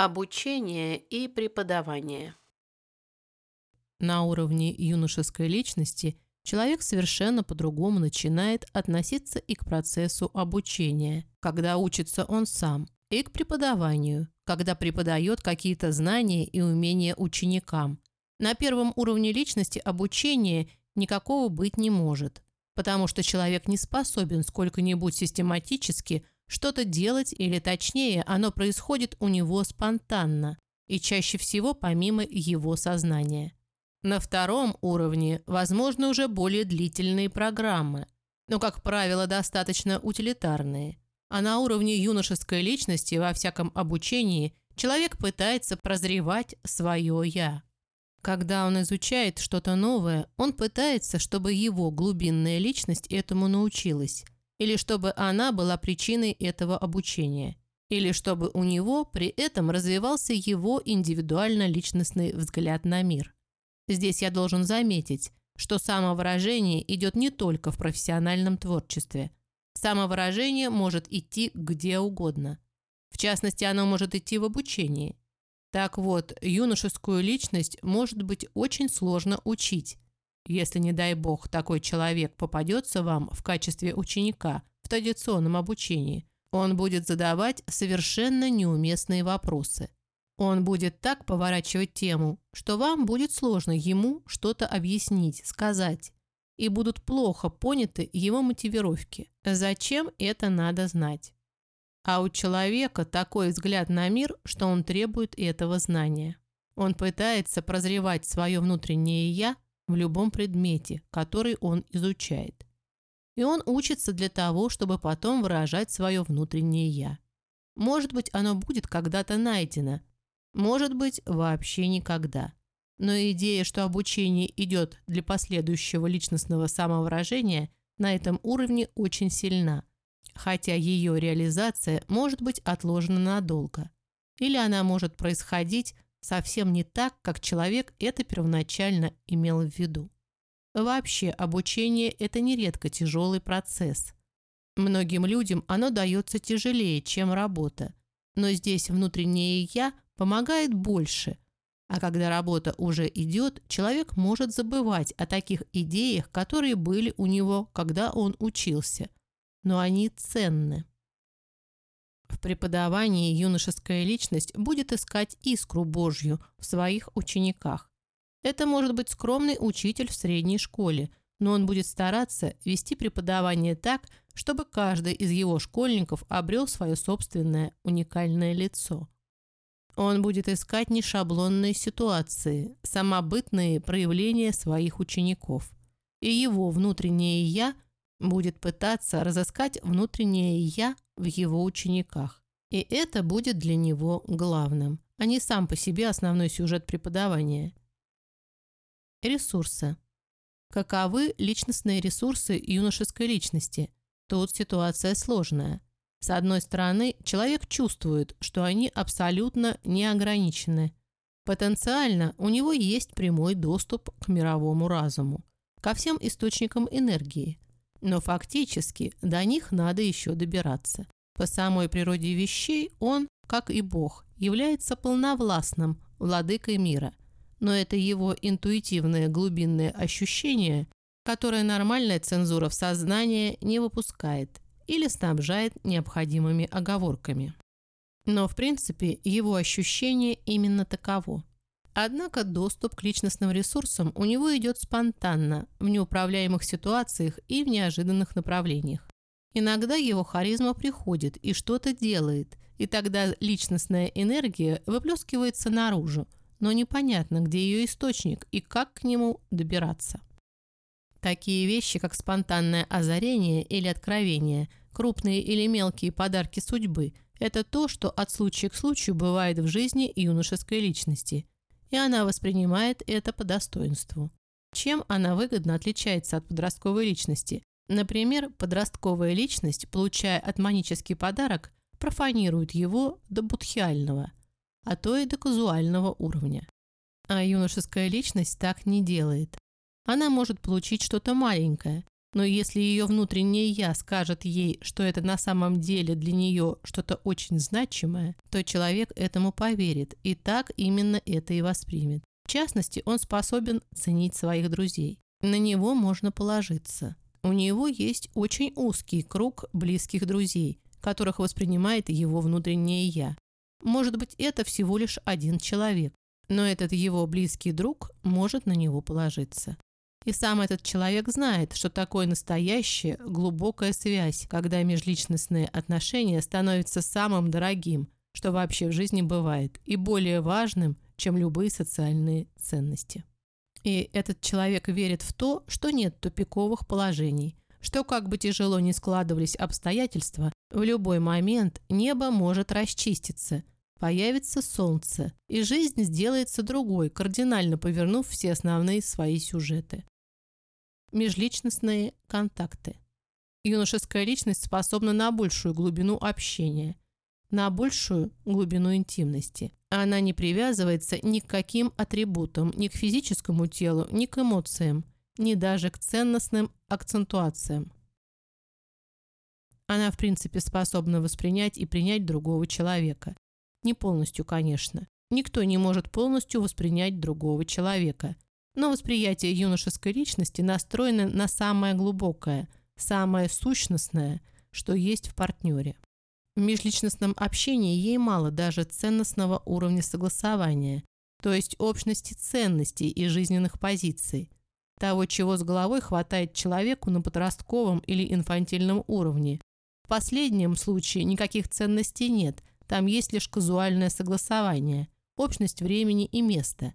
Обучение и преподавание. На уровне юношеской личности человек совершенно по-другому начинает относиться и к процессу обучения, когда учится он сам, и к преподаванию, когда преподает какие-то знания и умения ученикам. На первом уровне личности обучения никакого быть не может, потому что человек не способен сколько-нибудь систематически – что-то делать или точнее, оно происходит у него спонтанно и чаще всего помимо его сознания. На втором уровне возможны уже более длительные программы, но, как правило, достаточно утилитарные. А на уровне юношеской личности во всяком обучении человек пытается прозревать свое «я». Когда он изучает что-то новое, он пытается, чтобы его глубинная личность этому научилась – или чтобы она была причиной этого обучения, или чтобы у него при этом развивался его индивидуально-личностный взгляд на мир. Здесь я должен заметить, что самовыражение идет не только в профессиональном творчестве. Самовыражение может идти где угодно. В частности, оно может идти в обучении. Так вот, юношескую личность может быть очень сложно учить, если, не дай бог, такой человек попадется вам в качестве ученика в традиционном обучении, он будет задавать совершенно неуместные вопросы. Он будет так поворачивать тему, что вам будет сложно ему что-то объяснить, сказать. И будут плохо поняты его мотивировки. Зачем это надо знать? А у человека такой взгляд на мир, что он требует этого знания. Он пытается прозревать свое внутреннее «я», в любом предмете, который он изучает. И он учится для того, чтобы потом выражать свое внутреннее «я». Может быть, оно будет когда-то найдено, может быть, вообще никогда. Но идея, что обучение идет для последующего личностного самовыражения, на этом уровне очень сильна, хотя ее реализация может быть отложена надолго. Или она может происходить совсем не так, как человек это первоначально имел в виду. Вообще, обучение – это нередко тяжелый процесс. Многим людям оно дается тяжелее, чем работа. Но здесь внутреннее «я» помогает больше. А когда работа уже идет, человек может забывать о таких идеях, которые были у него, когда он учился. Но они ценны. В преподавании юношеская личность будет искать искру Божью в своих учениках. Это может быть скромный учитель в средней школе, но он будет стараться вести преподавание так, чтобы каждый из его школьников обрел свое собственное уникальное лицо. Он будет искать нешаблонные ситуации, самобытные проявления своих учеников. И его внутреннее «я» будет пытаться разыскать внутреннее «я» в его учениках. И это будет для него главным, а не сам по себе основной сюжет преподавания. Ресурсы. Каковы личностные ресурсы юношеской личности? Тут ситуация сложная. С одной стороны, человек чувствует, что они абсолютно неограничены. Потенциально у него есть прямой доступ к мировому разуму, ко всем источникам энергии – но фактически до них надо еще добираться. По самой природе вещей он, как и Бог, является полновластным владыкой мира. Но это его интуитивное глубинное ощущение, которое нормальная цензура в сознании не выпускает или снабжает необходимыми оговорками. Но в принципе его ощущение именно таково. Однако доступ к личностным ресурсам у него идет спонтанно, в неуправляемых ситуациях и в неожиданных направлениях. Иногда его харизма приходит и что-то делает, и тогда личностная энергия выплескивается наружу, но непонятно, где ее источник и как к нему добираться. Такие вещи, как спонтанное озарение или откровение, крупные или мелкие подарки судьбы – это то, что от случая к случаю бывает в жизни юношеской личности – и она воспринимает это по достоинству. Чем она выгодно отличается от подростковой личности? Например, подростковая личность, получая атманический подарок, профанирует его до будхиального, а то и до казуального уровня. А юношеская личность так не делает. Она может получить что-то маленькое, Но если ее внутреннее «я» скажет ей, что это на самом деле для нее что-то очень значимое, то человек этому поверит и так именно это и воспримет. В частности, он способен ценить своих друзей. На него можно положиться. У него есть очень узкий круг близких друзей, которых воспринимает его внутреннее «я». Может быть, это всего лишь один человек, но этот его близкий друг может на него положиться. И сам этот человек знает, что такое настоящая глубокая связь, когда межличностные отношения становятся самым дорогим, что вообще в жизни бывает, и более важным, чем любые социальные ценности. И этот человек верит в то, что нет тупиковых положений, что как бы тяжело ни складывались обстоятельства, в любой момент небо может расчиститься, появится солнце, и жизнь сделается другой, кардинально повернув все основные свои сюжеты. Межличностные контакты. Юношеская личность способна на большую глубину общения, на большую глубину интимности. Она не привязывается ни к каким атрибутам, ни к физическому телу, ни к эмоциям, ни даже к ценностным акцентуациям. Она, в принципе, способна воспринять и принять другого человека. Не полностью, конечно. Никто не может полностью воспринять другого человека. Но восприятие юношеской личности настроено на самое глубокое, самое сущностное, что есть в партнере. В межличностном общении ей мало даже ценностного уровня согласования, то есть общности ценностей и жизненных позиций, того, чего с головой хватает человеку на подростковом или инфантильном уровне. В последнем случае никаких ценностей нет, там есть лишь казуальное согласование, общность времени и места.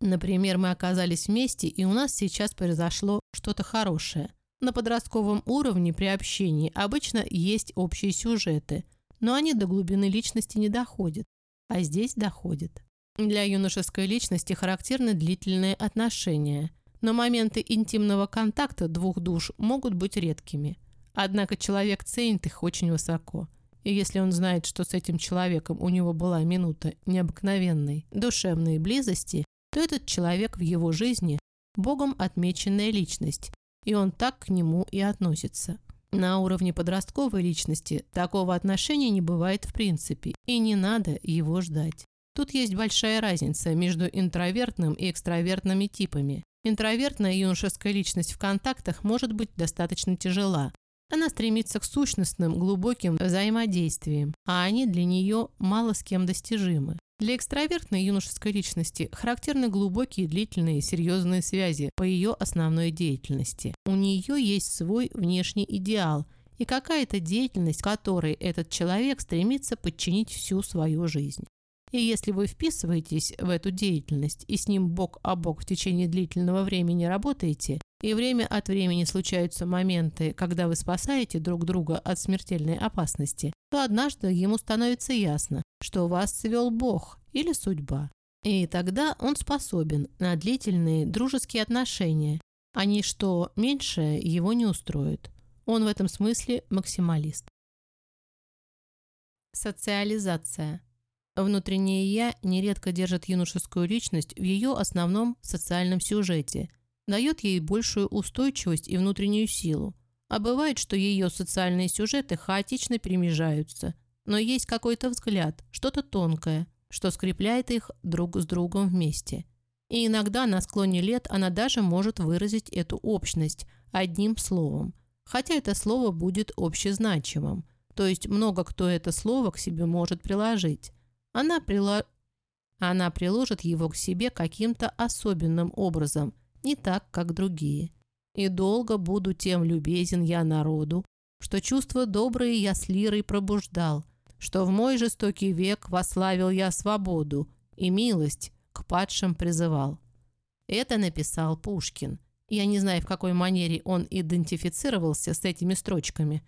Например, мы оказались вместе, и у нас сейчас произошло что-то хорошее. На подростковом уровне при общении обычно есть общие сюжеты, но они до глубины личности не доходят, а здесь доходят. Для юношеской личности характерны длительные отношения, но моменты интимного контакта двух душ могут быть редкими. Однако человек ценит их очень высоко. И если он знает, что с этим человеком у него была минута необыкновенной душевной близости, то этот человек в его жизни – Богом отмеченная личность, и он так к нему и относится. На уровне подростковой личности такого отношения не бывает в принципе, и не надо его ждать. Тут есть большая разница между интровертным и экстравертными типами. Интровертная юношеская личность в контактах может быть достаточно тяжела. Она стремится к сущностным, глубоким взаимодействиям, а они для нее мало с кем достижимы. Для экстравертной юношеской личности характерны глубокие, длительные, серьезные связи по ее основной деятельности. У нее есть свой внешний идеал и какая-то деятельность, которой этот человек стремится подчинить всю свою жизнь. И если вы вписываетесь в эту деятельность и с ним бок о бок в течение длительного времени работаете, и время от времени случаются моменты, когда вы спасаете друг друга от смертельной опасности, то однажды ему становится ясно, что вас свел Бог или судьба. И тогда он способен на длительные дружеские отношения, а ничто меньшее его не устроит. Он в этом смысле максималист. Социализация. Внутреннее «я» нередко держит юношескую личность в ее основном социальном сюжете, дает ей большую устойчивость и внутреннюю силу. А бывает, что ее социальные сюжеты хаотично перемежаются, но есть какой-то взгляд, что-то тонкое, что скрепляет их друг с другом вместе. И иногда на склоне лет она даже может выразить эту общность одним словом, хотя это слово будет общезначимым, то есть много кто это слово к себе может приложить. Она, прила... она приложит его к себе каким-то особенным образом – не так, как другие. И долго буду тем любезен я народу, что чувства добрые я с лирой пробуждал, что в мой жестокий век вославил я свободу и милость к падшим призывал. Это написал Пушкин. Я не знаю, в какой манере он идентифицировался с этими строчками.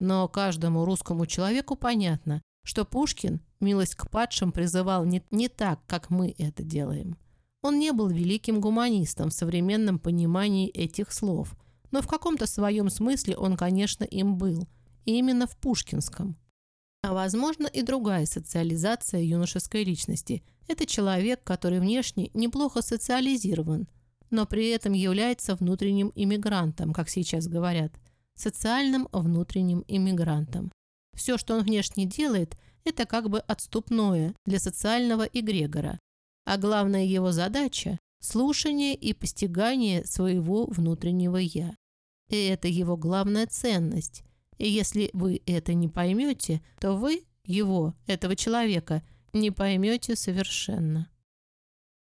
Но каждому русскому человеку понятно, что Пушкин милость к падшим призывал не, не так, как мы это делаем. Он не был великим гуманистом в современном понимании этих слов, но в каком-то своем смысле он, конечно, им был, и именно в пушкинском. А возможно и другая социализация юношеской личности. Это человек, который внешне неплохо социализирован, но при этом является внутренним иммигрантом, как сейчас говорят, социальным внутренним иммигрантом. Все, что он внешне делает, это как бы отступное для социального эгрегора, а главная его задача – слушание и постигание своего внутреннего «я». И это его главная ценность. И если вы это не поймете, то вы, его, этого человека, не поймете совершенно.